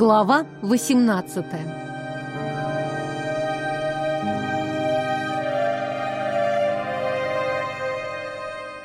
Глава 18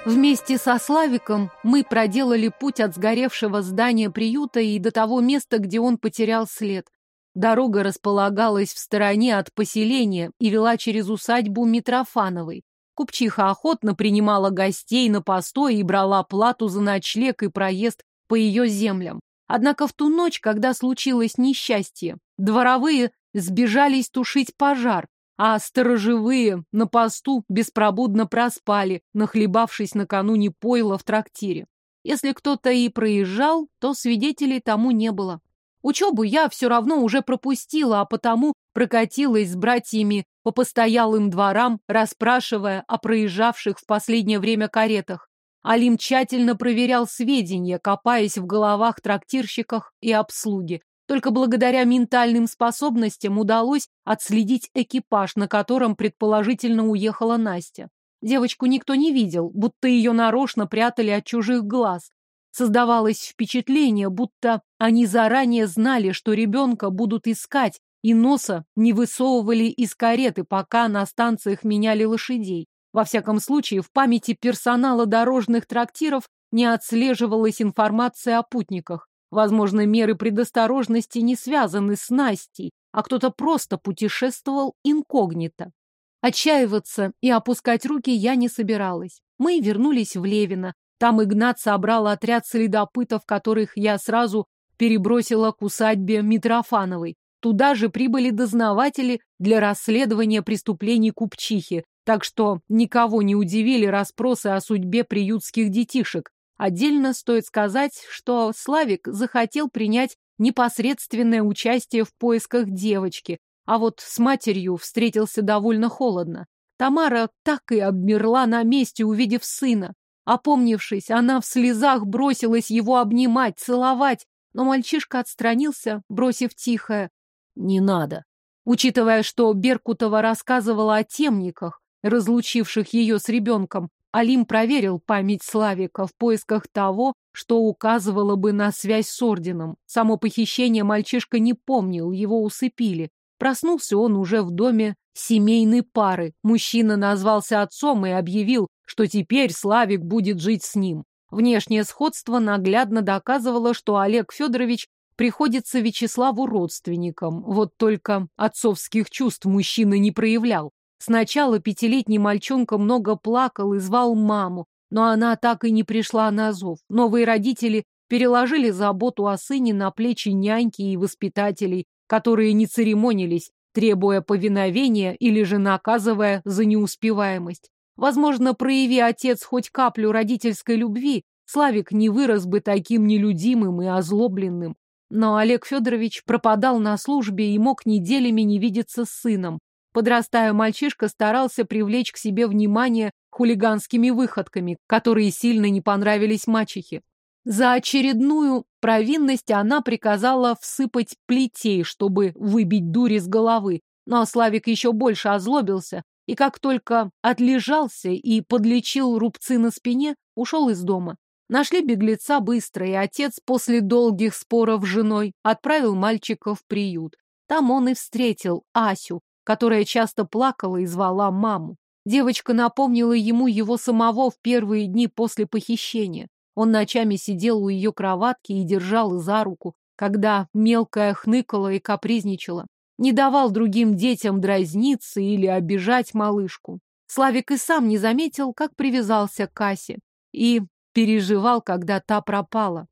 Вместе со Славиком мы проделали путь от сгоревшего здания приюта и до того места, где он потерял след. Дорога располагалась в стороне от поселения и вела через усадьбу Митрофановой. Купчиха охотно принимала гостей на постой и брала плату за ночлег и проезд по ее землям. Однако в ту ночь, когда случилось несчастье, дворовые сбежались тушить пожар, а сторожевые на посту беспробудно проспали, нахлебавшись накануне пойла в трактире. Если кто-то и проезжал, то свидетелей тому не было. Учебу я все равно уже пропустила, а потому прокатилась с братьями по постоялым дворам, расспрашивая о проезжавших в последнее время каретах. Алим тщательно проверял сведения, копаясь в головах трактирщиках и обслуги. Только благодаря ментальным способностям удалось отследить экипаж, на котором предположительно уехала Настя. Девочку никто не видел, будто ее нарочно прятали от чужих глаз. Создавалось впечатление, будто они заранее знали, что ребенка будут искать, и носа не высовывали из кареты, пока на станциях меняли лошадей. Во всяком случае, в памяти персонала дорожных трактиров не отслеживалась информация о путниках. Возможно, меры предосторожности не связаны с Настей, а кто-то просто путешествовал инкогнито. Отчаиваться и опускать руки я не собиралась. Мы вернулись в Левино. Там Игнат собрал отряд следопытов, которых я сразу перебросила к усадьбе Митрофановой. Туда же прибыли дознаватели для расследования преступлений купчихи, так что никого не удивили расспросы о судьбе приютских детишек. Отдельно стоит сказать, что Славик захотел принять непосредственное участие в поисках девочки, а вот с матерью встретился довольно холодно. Тамара так и обмерла на месте, увидев сына. Опомнившись, она в слезах бросилась его обнимать, целовать, но мальчишка отстранился, бросив тихое «Не надо». Учитывая, что Беркутова рассказывала о темниках, разлучивших ее с ребенком, Алим проверил память Славика в поисках того, что указывало бы на связь с орденом. Само похищение мальчишка не помнил, его усыпили. Проснулся он уже в доме семейной пары. Мужчина назвался отцом и объявил, что теперь Славик будет жить с ним. Внешнее сходство наглядно доказывало, что Олег Федорович приходится Вячеславу родственником. Вот только отцовских чувств мужчина не проявлял. Сначала пятилетний мальчонка много плакал и звал маму, но она так и не пришла на зов. Новые родители переложили заботу о сыне на плечи няньки и воспитателей, которые не церемонились, требуя повиновения или же наказывая за неуспеваемость. Возможно, прояви отец хоть каплю родительской любви, Славик не вырос бы таким нелюдимым и озлобленным. Но Олег Федорович пропадал на службе и мог неделями не видеться с сыном. Подрастая, мальчишка старался привлечь к себе внимание хулиганскими выходками, которые сильно не понравились мачехе. За очередную провинность она приказала всыпать плетей, чтобы выбить дури с головы. Но Славик еще больше озлобился, и как только отлежался и подлечил рубцы на спине, ушел из дома. Нашли беглеца быстро, и отец после долгих споров с женой отправил мальчика в приют. Там он и встретил Асю, которая часто плакала и звала маму. Девочка напомнила ему его самого в первые дни после похищения. Он ночами сидел у ее кроватки и держал за руку, когда мелкая хныкала и капризничала. Не давал другим детям дразниться или обижать малышку. Славик и сам не заметил, как привязался к Кассе и переживал, когда та пропала.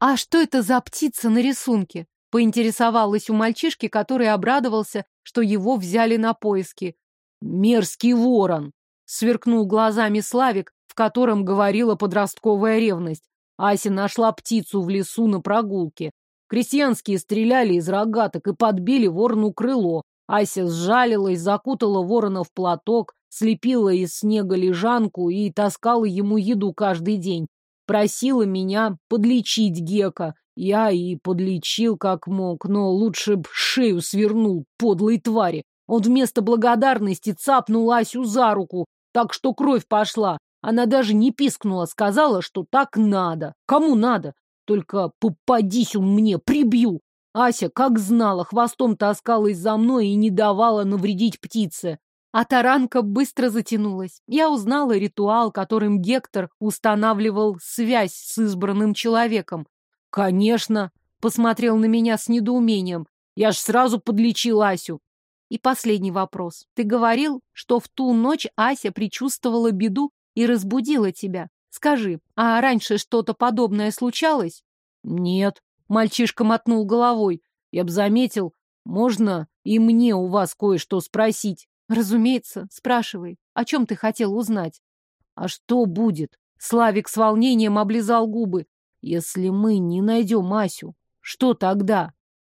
«А что это за птица на рисунке?» Поинтересовалась у мальчишки, который обрадовался, что его взяли на поиски. «Мерзкий ворон!» — сверкнул глазами Славик, в котором говорила подростковая ревность. Ася нашла птицу в лесу на прогулке. Крестьянские стреляли из рогаток и подбили ворону крыло. Ася сжалилась, закутала ворона в платок, слепила из снега лежанку и таскала ему еду каждый день. Просила меня подлечить Гека. Я и подлечил как мог, но лучше б шею свернул, подлой твари. Он вместо благодарности цапнул Асю за руку, так что кровь пошла. Она даже не пискнула, сказала, что так надо. Кому надо? Только попадись он мне, прибью. Ася, как знала, хвостом таскалась за мной и не давала навредить птице. А таранка быстро затянулась. Я узнала ритуал, которым Гектор устанавливал связь с избранным человеком. «Конечно!» — посмотрел на меня с недоумением. «Я ж сразу подлечил Асю!» И последний вопрос. Ты говорил, что в ту ночь Ася предчувствовала беду и разбудила тебя. Скажи, а раньше что-то подобное случалось? Нет. Мальчишка мотнул головой. Я б заметил, можно и мне у вас кое-что спросить. Разумеется, спрашивай. О чем ты хотел узнать? А что будет? Славик с волнением облизал губы. Если мы не найдем Асю, что тогда?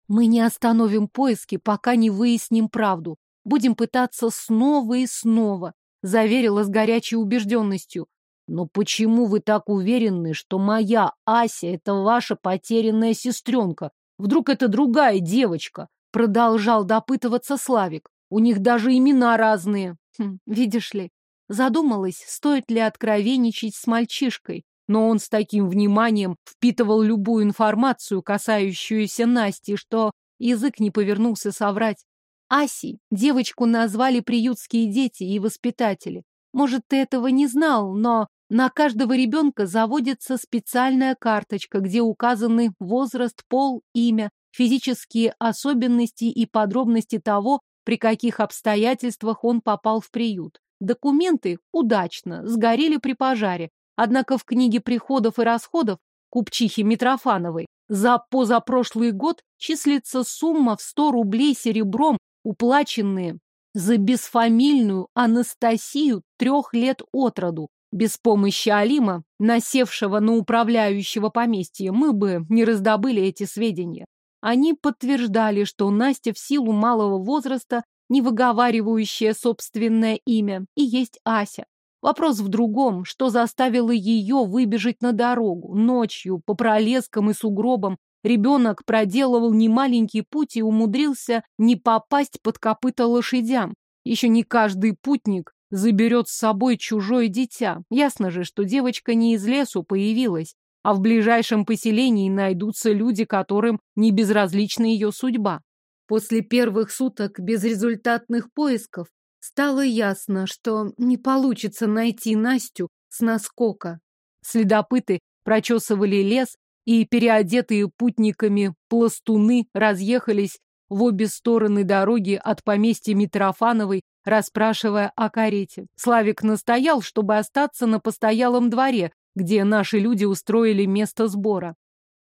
Мы не остановим поиски, пока не выясним правду. Будем пытаться снова и снова, заверила с горячей убежденностью. Но почему вы так уверены, что моя Ася — это ваша потерянная сестренка? Вдруг это другая девочка? Продолжал допытываться Славик. У них даже имена разные. Хм, видишь ли, задумалась, стоит ли откровенничать с мальчишкой. Но он с таким вниманием впитывал любую информацию, касающуюся Насти, что язык не повернулся соврать. Аси девочку назвали приютские дети и воспитатели. Может, ты этого не знал, но на каждого ребенка заводится специальная карточка, где указаны возраст, пол, имя, физические особенности и подробности того, при каких обстоятельствах он попал в приют. Документы удачно сгорели при пожаре, однако в книге приходов и расходов купчихи Митрофановой за позапрошлый год числится сумма в 100 рублей серебром, уплаченные за бесфамильную Анастасию трех лет от роду. Без помощи Алима, насевшего на управляющего поместья, мы бы не раздобыли эти сведения. Они подтверждали, что Настя в силу малого возраста, не выговаривающая собственное имя, и есть Ася. Вопрос в другом, что заставило ее выбежать на дорогу. Ночью, по пролескам и сугробам, ребенок проделывал немаленький путь и умудрился не попасть под копыта лошадям. Еще не каждый путник заберет с собой чужое дитя. Ясно же, что девочка не из лесу появилась, а в ближайшем поселении найдутся люди, которым не безразлична ее судьба. После первых суток безрезультатных поисков стало ясно, что не получится найти Настю с наскока. Следопыты прочесывали лес, и переодетые путниками пластуны разъехались в обе стороны дороги от поместья Митрофановой, расспрашивая о карете. Славик настоял, чтобы остаться на постоялом дворе, где наши люди устроили место сбора.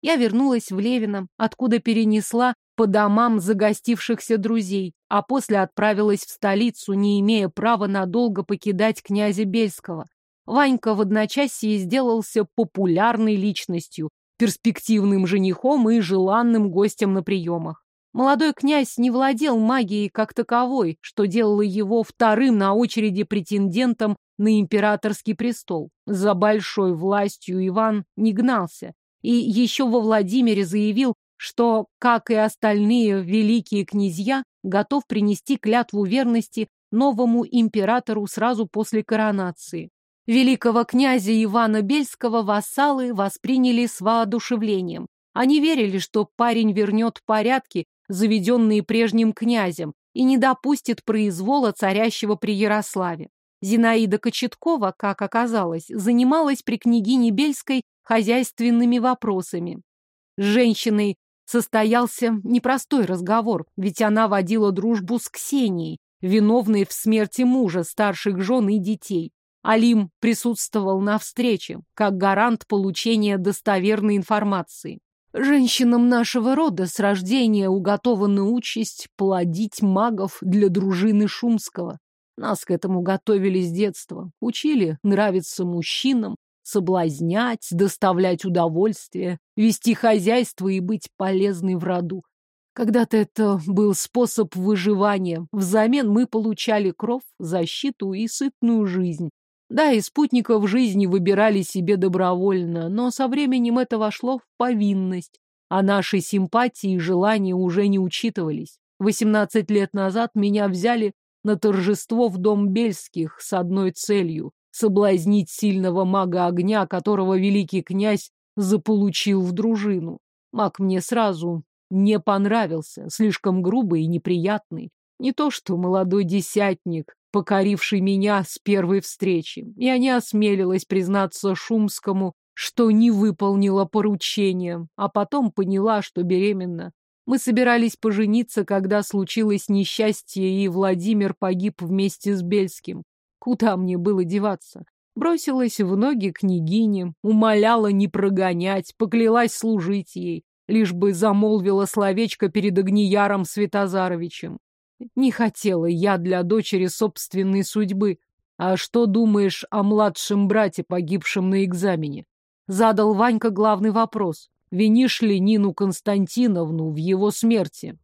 Я вернулась в Левино, откуда перенесла по домам загостившихся друзей, а после отправилась в столицу, не имея права надолго покидать князя Бельского. Ванька в одночасье сделался популярной личностью, перспективным женихом и желанным гостем на приемах. Молодой князь не владел магией как таковой, что делало его вторым на очереди претендентом на императорский престол. За большой властью Иван не гнался. И еще во Владимире заявил, что, как и остальные великие князья, готов принести клятву верности новому императору сразу после коронации. Великого князя Ивана Бельского вассалы восприняли с воодушевлением. Они верили, что парень вернет порядки, заведенные прежним князем, и не допустит произвола царящего при Ярославе. Зинаида Кочеткова, как оказалось, занималась при княгине Бельской хозяйственными вопросами. С женщиной состоялся непростой разговор, ведь она водила дружбу с Ксенией, виновной в смерти мужа, старших жен и детей. Алим присутствовал на встрече, как гарант получения достоверной информации. Женщинам нашего рода с рождения уготована участь плодить магов для дружины Шумского. Нас к этому готовили с детства. Учили нравиться мужчинам, соблазнять, доставлять удовольствие, вести хозяйство и быть полезной в роду. Когда-то это был способ выживания. Взамен мы получали кров, защиту и сытную жизнь. Да, и спутников жизни выбирали себе добровольно, но со временем это вошло в повинность, а наши симпатии и желания уже не учитывались. Восемнадцать лет назад меня взяли на торжество в дом Бельских с одной целью — соблазнить сильного мага огня, которого великий князь заполучил в дружину. Маг мне сразу не понравился, слишком грубый и неприятный. Не то что молодой десятник, покоривший меня с первой встречи. Я не осмелилась признаться Шумскому, что не выполнила поручение, а потом поняла, что беременна. Мы собирались пожениться, когда случилось несчастье, и Владимир погиб вместе с Бельским. Куда мне было деваться? Бросилась в ноги княгине, умоляла не прогонять, поклялась служить ей, лишь бы замолвила словечко перед Огнияром Святозаровичем. Не хотела я для дочери собственной судьбы. А что думаешь о младшем брате, погибшем на экзамене? Задал Ванька главный вопрос. Винишь ли Нину Константиновну в его смерти?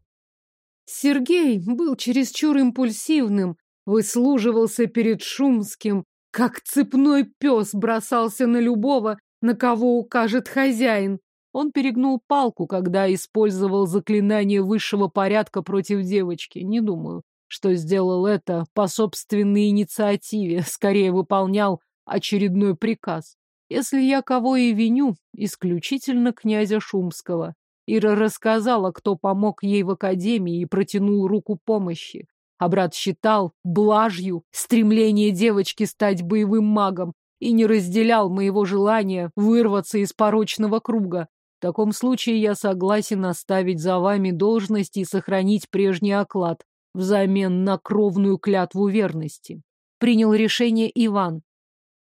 Сергей был чересчур импульсивным, выслуживался перед Шумским, как цепной пес бросался на любого, на кого укажет хозяин. Он перегнул палку, когда использовал заклинание высшего порядка против девочки. Не думаю, что сделал это по собственной инициативе, скорее выполнял очередной приказ. Если я кого и виню, исключительно князя Шумского. Ира рассказала, кто помог ей в академии и протянул руку помощи. А брат считал блажью стремление девочки стать боевым магом и не разделял моего желания вырваться из порочного круга. В таком случае я согласен оставить за вами должность и сохранить прежний оклад взамен на кровную клятву верности. Принял решение Иван.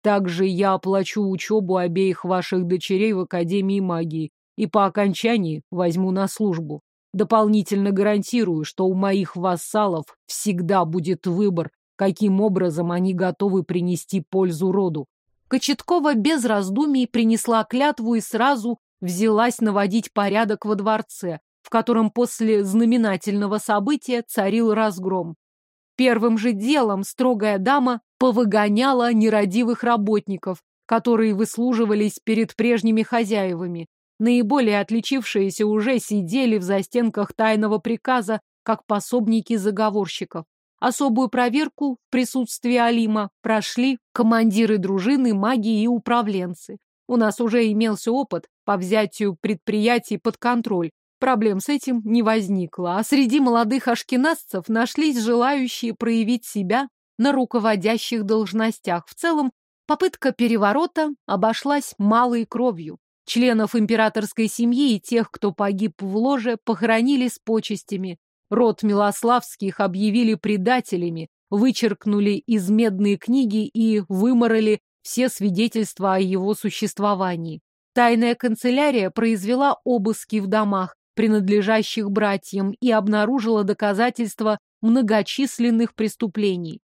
Также я оплачу учебу обеих ваших дочерей в Академии магии и по окончании возьму на службу. Дополнительно гарантирую, что у моих вассалов всегда будет выбор, каким образом они готовы принести пользу роду. Кочеткова без раздумий принесла клятву и сразу взялась наводить порядок во дворце, в котором после знаменательного события царил разгром. Первым же делом строгая дама повыгоняла нерадивых работников, которые выслуживались перед прежними хозяевами, Наиболее отличившиеся уже сидели в застенках тайного приказа, как пособники заговорщиков. Особую проверку в присутствии Алима прошли командиры дружины, маги и управленцы. У нас уже имелся опыт по взятию предприятий под контроль. Проблем с этим не возникло, а среди молодых ашкеназцев нашлись желающие проявить себя на руководящих должностях. В целом, попытка переворота обошлась малой кровью. Членов императорской семьи и тех, кто погиб в ложе, похоронили с почестями. Род Милославских объявили предателями, вычеркнули из медной книги и выморали все свидетельства о его существовании. Тайная канцелярия произвела обыски в домах, принадлежащих братьям, и обнаружила доказательства многочисленных преступлений.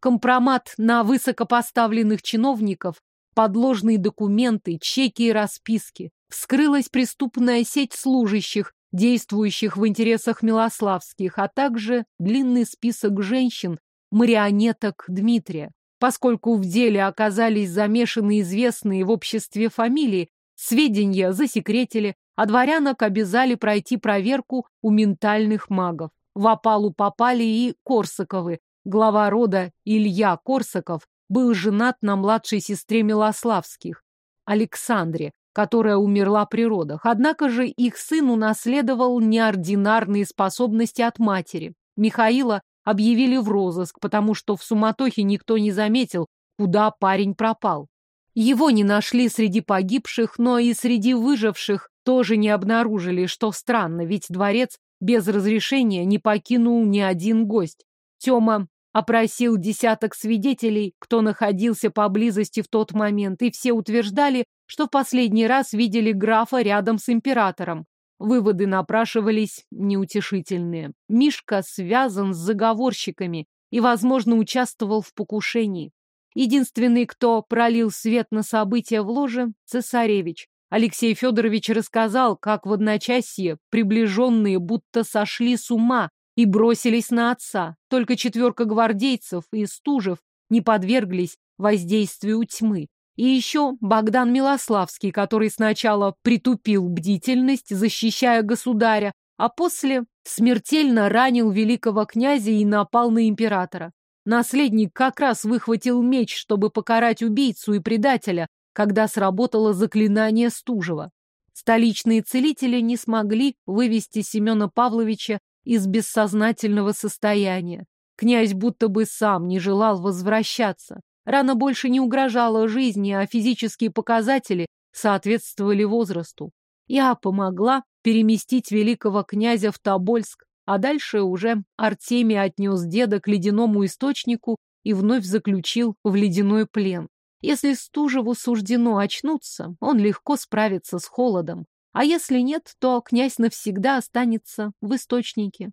Компромат на высокопоставленных чиновников подложные документы, чеки и расписки. Вскрылась преступная сеть служащих, действующих в интересах Милославских, а также длинный список женщин, марионеток Дмитрия. Поскольку в деле оказались замешаны известные в обществе фамилии, сведения засекретили, а дворянок обязали пройти проверку у ментальных магов. В опалу попали и Корсаковы. Глава рода Илья Корсаков был женат на младшей сестре Милославских, Александре, которая умерла при родах. Однако же их сын унаследовал неординарные способности от матери. Михаила объявили в розыск, потому что в суматохе никто не заметил, куда парень пропал. Его не нашли среди погибших, но и среди выживших тоже не обнаружили, что странно, ведь дворец без разрешения не покинул ни один гость. Тёма опросил десяток свидетелей, кто находился поблизости в тот момент, и все утверждали, что в последний раз видели графа рядом с императором. Выводы напрашивались неутешительные. Мишка связан с заговорщиками и, возможно, участвовал в покушении. Единственный, кто пролил свет на события в ложе – цесаревич. Алексей Федорович рассказал, как в одночасье приближенные будто сошли с ума и бросились на отца. Только четверка гвардейцев и стужев не подверглись воздействию тьмы. И еще Богдан Милославский, который сначала притупил бдительность, защищая государя, а после смертельно ранил великого князя и напал на императора. Наследник как раз выхватил меч, чтобы покарать убийцу и предателя, когда сработало заклинание Стужева. Столичные целители не смогли вывести Семена Павловича из бессознательного состояния. Князь будто бы сам не желал возвращаться. Рана больше не угрожала жизни, а физические показатели соответствовали возрасту. Я помогла переместить великого князя в Тобольск, а дальше уже Артемий отнес деда к ледяному источнику и вновь заключил в ледяной плен. Если Стужеву суждено очнуться, он легко справится с холодом, а если нет, то князь навсегда останется в источнике.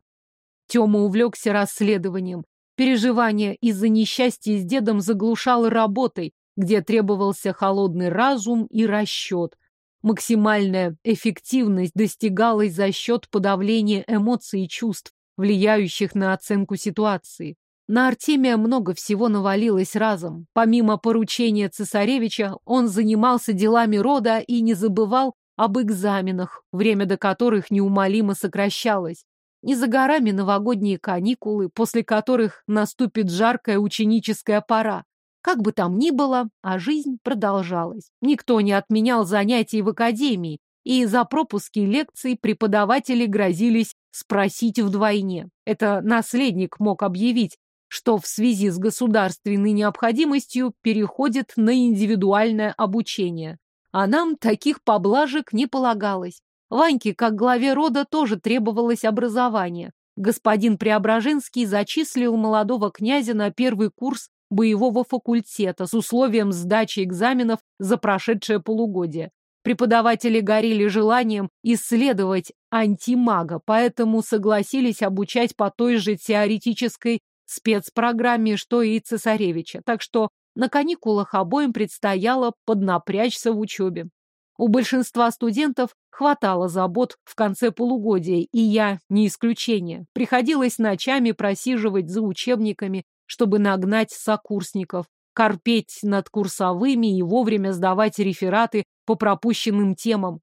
Тёма увлекся расследованием. Переживание из-за несчастья с дедом заглушало работой, где требовался холодный разум и расчет. Максимальная эффективность достигалась за счет подавления эмоций и чувств, влияющих на оценку ситуации. На Артемия много всего навалилось разом. Помимо поручения цесаревича, он занимался делами рода и не забывал об экзаменах, время до которых неумолимо сокращалось. Не за горами новогодние каникулы, после которых наступит жаркая ученическая пора. Как бы там ни было, а жизнь продолжалась. Никто не отменял занятий в академии, и за пропуски лекций преподаватели грозились спросить вдвойне. Это наследник мог объявить, что в связи с государственной необходимостью переходит на индивидуальное обучение. А нам таких поблажек не полагалось. Ваньке, как главе рода, тоже требовалось образование. Господин Преображенский зачислил молодого князя на первый курс боевого факультета с условием сдачи экзаменов за прошедшее полугодие. Преподаватели горели желанием исследовать антимага, поэтому согласились обучать по той же теоретической спецпрограмме, что и цесаревича, так что на каникулах обоим предстояло поднапрячься в учебе. У большинства студентов хватало забот в конце полугодия, и я не исключение. Приходилось ночами просиживать за учебниками, чтобы нагнать сокурсников, корпеть над курсовыми и вовремя сдавать рефераты по пропущенным темам.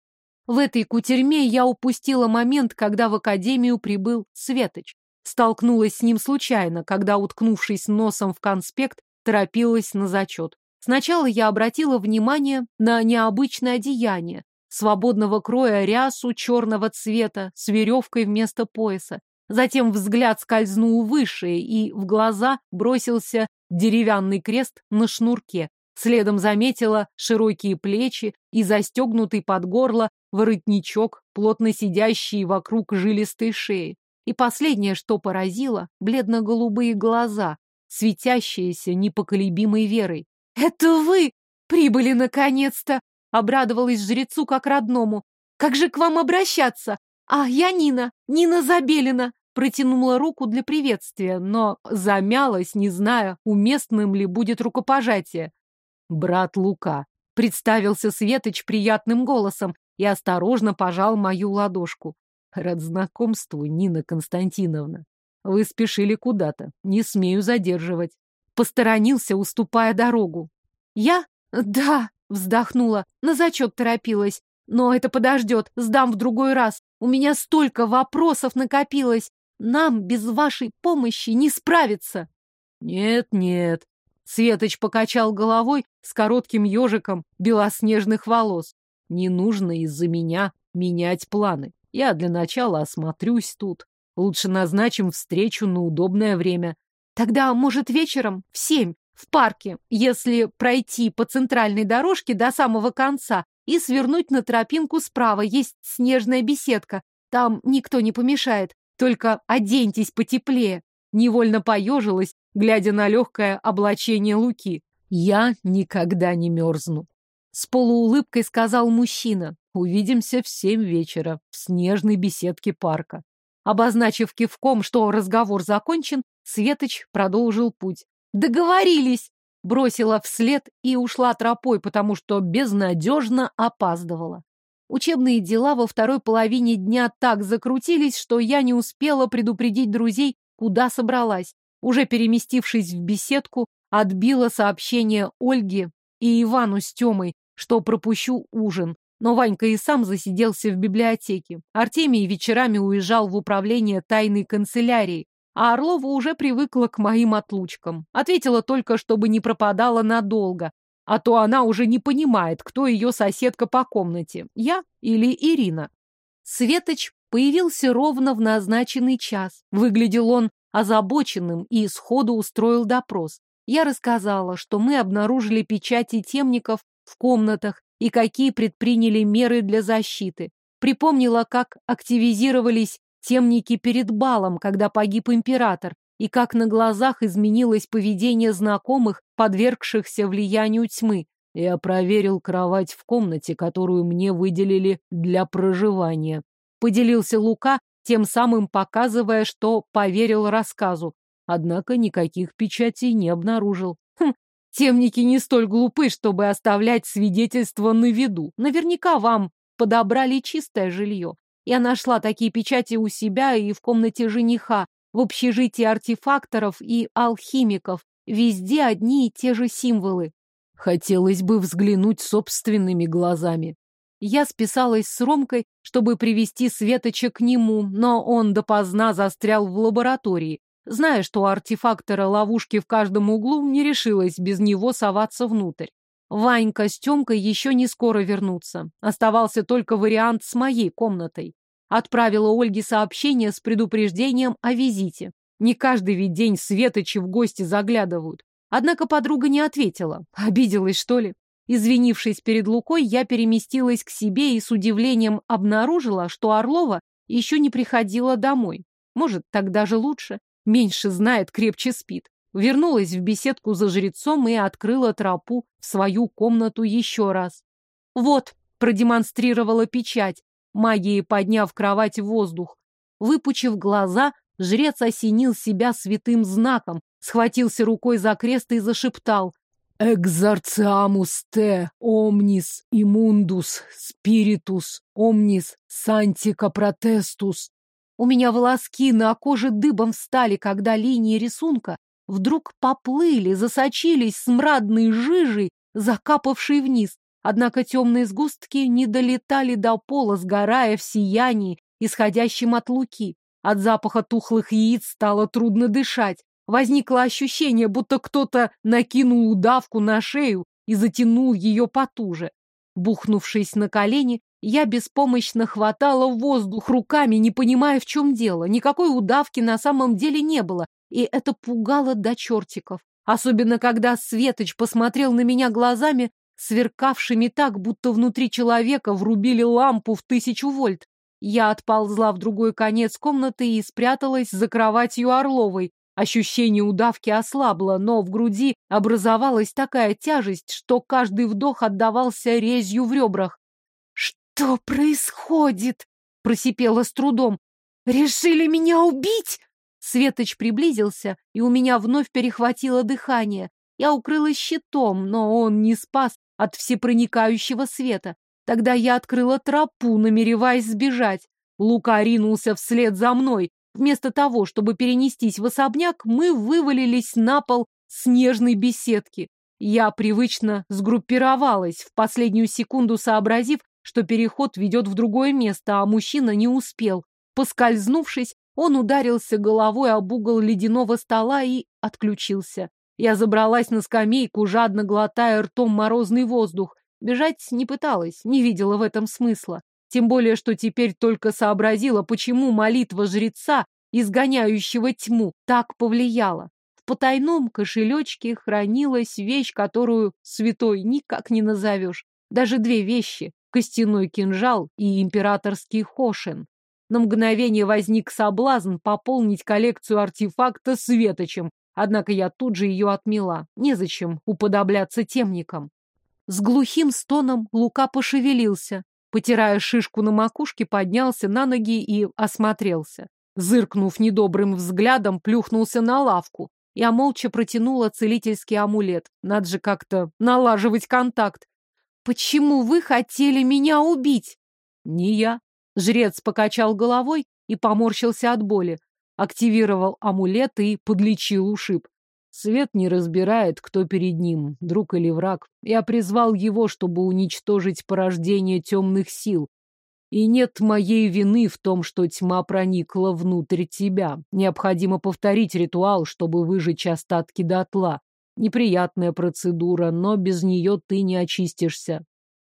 В этой кутерьме я упустила момент, когда в академию прибыл Светоч. Столкнулась с ним случайно, когда, уткнувшись носом в конспект, торопилась на зачет. Сначала я обратила внимание на необычное одеяние, свободного кроя рясу черного цвета с веревкой вместо пояса. Затем взгляд скользнул выше, и в глаза бросился деревянный крест на шнурке. Следом заметила широкие плечи и застегнутый под горло воротничок, плотно сидящий вокруг жилистой шеи. И последнее, что поразило, бледно-голубые глаза, светящиеся непоколебимой верой. «Это вы! Прибыли наконец-то!» Обрадовалась жрецу как родному. «Как же к вам обращаться? А, я Нина, Нина Забелина!» Протянула руку для приветствия, но замялась, не зная, уместным ли будет рукопожатие. «Брат Лука», — представился Светоч приятным голосом и осторожно пожал мою ладошку. «Рад знакомству, Нина Константиновна. Вы спешили куда-то, не смею задерживать посторонился, уступая дорогу. Я? Да, вздохнула, на зачет торопилась. Но это подождет, сдам в другой раз. У меня столько вопросов накопилось. Нам без вашей помощи не справиться. Нет, нет. Светоч покачал головой с коротким ежиком белоснежных волос. Не нужно из-за меня менять планы. Я для начала осмотрюсь тут. Лучше назначим встречу на удобное время. Тогда, может, вечером в семь в парке, если пройти по центральной дорожке до самого конца и свернуть на тропинку справа, есть снежная беседка. Там никто не помешает. Только оденьтесь потеплее. Невольно поежилась, глядя на легкое облачение Луки. Я никогда не мерзну. С полуулыбкой сказал мужчина. Увидимся в семь вечера в снежной беседке парка. Обозначив кивком, что разговор закончен, Светоч продолжил путь. «Договорились!» Бросила вслед и ушла тропой, потому что безнадежно опаздывала. Учебные дела во второй половине дня так закрутились, что я не успела предупредить друзей, куда собралась. Уже переместившись в беседку, отбила сообщение Ольге и Ивану с Тёмой, что пропущу ужин. Но Ванька и сам засиделся в библиотеке. Артемий вечерами уезжал в управление тайной канцелярии, а Орлова уже привыкла к моим отлучкам. Ответила только, чтобы не пропадала надолго. а то она уже не понимает, кто ее соседка по комнате, я или Ирина. Светоч появился ровно в назначенный час. Выглядел он озабоченным и сходу устроил допрос. Я рассказала, что мы обнаружили печати темников в комнатах и какие предприняли меры для защиты. Припомнила, как активизировались темники перед балом, когда погиб император, и как на глазах изменилось поведение знакомых, подвергшихся влиянию тьмы. Я проверил кровать в комнате, которую мне выделили для проживания. Поделился Лука, тем самым показывая, что поверил рассказу. Однако никаких печатей не обнаружил. Темники не столь глупы, чтобы оставлять свидетельства на виду. Наверняка вам подобрали чистое жилье. Я нашла такие печати у себя и в комнате жениха, в общежитии артефакторов и алхимиков. Везде одни и те же символы. Хотелось бы взглянуть собственными глазами. Я списалась с Ромкой, чтобы привести Светоча к нему, но он допоздна застрял в лаборатории. Зная, что у артефактора ловушки в каждом углу, не решилась без него соваться внутрь. Ванька с Тёмкой еще не скоро вернутся. Оставался только вариант с моей комнатой. Отправила Ольге сообщение с предупреждением о визите. Не каждый ведь день Светочи в гости заглядывают. Однако подруга не ответила. Обиделась, что ли? Извинившись перед Лукой, я переместилась к себе и с удивлением обнаружила, что Орлова еще не приходила домой. Может, так даже лучше. Меньше знает, крепче спит. Вернулась в беседку за жрецом и открыла тропу в свою комнату еще раз. Вот, продемонстрировала печать, магией подняв кровать в воздух. Выпучив глаза, жрец осенил себя святым знаком, схватился рукой за крест и зашептал «Экзарциамус те, омнис, имундус, спиритус, омнис, сантика протестус». У меня волоски на коже дыбом встали, когда линии рисунка вдруг поплыли, засочились смрадной жижей, закапавшей вниз. Однако темные сгустки не долетали до пола, сгорая в сиянии, исходящем от луки. От запаха тухлых яиц стало трудно дышать. Возникло ощущение, будто кто-то накинул удавку на шею и затянул ее потуже. Бухнувшись на колени, я беспомощно хватала воздух руками, не понимая, в чем дело. Никакой удавки на самом деле не было, и это пугало до чертиков. Особенно, когда Светоч посмотрел на меня глазами, сверкавшими так, будто внутри человека врубили лампу в тысячу вольт. Я отползла в другой конец комнаты и спряталась за кроватью Орловой. Ощущение удавки ослабло, но в груди образовалась такая тяжесть, что каждый вдох отдавался резью в ребрах. «Что происходит?» — просипела с трудом. «Решили меня убить?» Светоч приблизился, и у меня вновь перехватило дыхание. Я укрылась щитом, но он не спас от всепроникающего света. Тогда я открыла тропу, намереваясь сбежать. Лука ринулся вслед за мной. Вместо того, чтобы перенестись в особняк, мы вывалились на пол снежной беседки. Я привычно сгруппировалась, в последнюю секунду сообразив, что переход ведет в другое место, а мужчина не успел. Поскользнувшись, он ударился головой об угол ледяного стола и отключился. Я забралась на скамейку, жадно глотая ртом морозный воздух. Бежать не пыталась, не видела в этом смысла. Тем более, что теперь только сообразила, почему молитва жреца, изгоняющего тьму, так повлияла. В потайном кошелечке хранилась вещь, которую святой никак не назовешь. Даже две вещи костяной кинжал и императорский хошин. На мгновение возник соблазн пополнить коллекцию артефакта светочем, однако я тут же ее отмела. Незачем уподобляться темникам. С глухим стоном Лука пошевелился, потирая шишку на макушке, поднялся на ноги и осмотрелся. Зыркнув недобрым взглядом, плюхнулся на лавку. Я молча протянула целительский амулет. Надо же как-то налаживать контакт. «Почему вы хотели меня убить?» «Не я». Жрец покачал головой и поморщился от боли. Активировал амулет и подлечил ушиб. Свет не разбирает, кто перед ним, друг или враг. Я призвал его, чтобы уничтожить порождение темных сил. И нет моей вины в том, что тьма проникла внутрь тебя. Необходимо повторить ритуал, чтобы выжечь остатки дотла. Неприятная процедура, но без нее ты не очистишься.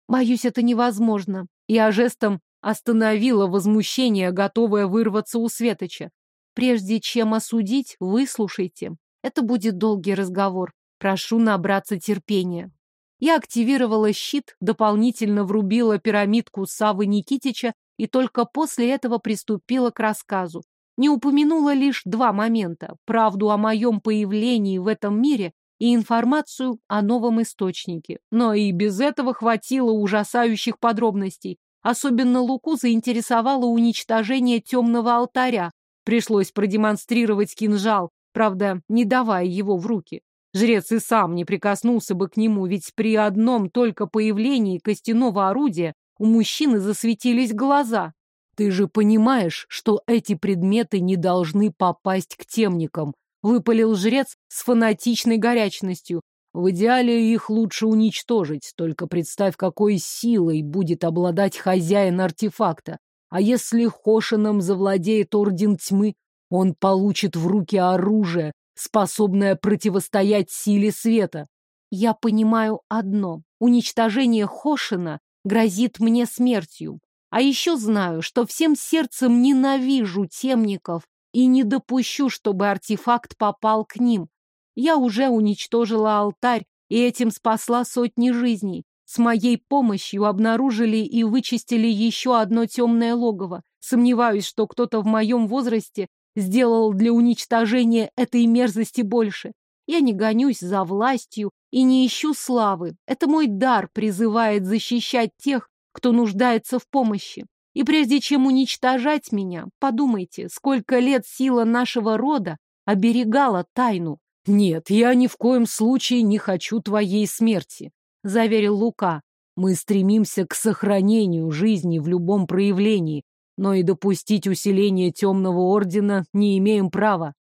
Боюсь, это невозможно. Я жестом остановила возмущение, готовое вырваться у Светоча. Прежде чем осудить, выслушайте. Это будет долгий разговор. Прошу набраться терпения. Я активировала щит, дополнительно врубила пирамидку Савы Никитича и только после этого приступила к рассказу. Не упомянула лишь два момента – правду о моем появлении в этом мире и информацию о новом источнике. Но и без этого хватило ужасающих подробностей. Особенно Луку заинтересовало уничтожение темного алтаря. Пришлось продемонстрировать кинжал, правда, не давая его в руки. Жрец и сам не прикоснулся бы к нему, ведь при одном только появлении костяного орудия у мужчины засветились глаза. Ты же понимаешь, что эти предметы не должны попасть к темникам, выпалил жрец с фанатичной горячностью. В идеале их лучше уничтожить, только представь, какой силой будет обладать хозяин артефакта. А если Хошином завладеет Орден Тьмы, он получит в руки оружие, способное противостоять силе света. Я понимаю одно. Уничтожение Хошина грозит мне смертью. А еще знаю, что всем сердцем ненавижу темников и не допущу, чтобы артефакт попал к ним. Я уже уничтожила алтарь и этим спасла сотни жизней. С моей помощью обнаружили и вычистили еще одно темное логово. Сомневаюсь, что кто-то в моем возрасте сделал для уничтожения этой мерзости больше. Я не гонюсь за властью и не ищу славы. Это мой дар призывает защищать тех, кто нуждается в помощи. И прежде чем уничтожать меня, подумайте, сколько лет сила нашего рода оберегала тайну. Нет, я ни в коем случае не хочу твоей смерти, заверил Лука. Мы стремимся к сохранению жизни в любом проявлении, но и допустить усиление темного ордена не имеем права.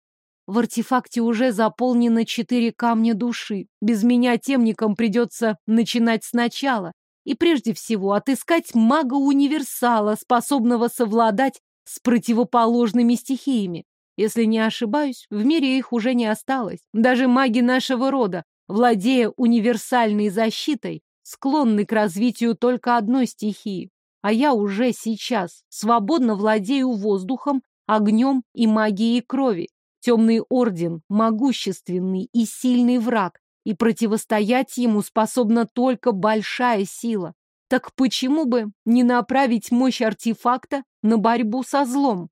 В артефакте уже заполнено четыре камня души. Без меня темникам придется начинать сначала. И прежде всего отыскать мага-универсала, способного совладать с противоположными стихиями. Если не ошибаюсь, в мире их уже не осталось. Даже маги нашего рода, владея универсальной защитой, склонны к развитию только одной стихии. А я уже сейчас свободно владею воздухом, огнем и магией крови. Темный орден – могущественный и сильный враг, и противостоять ему способна только большая сила. Так почему бы не направить мощь артефакта на борьбу со злом?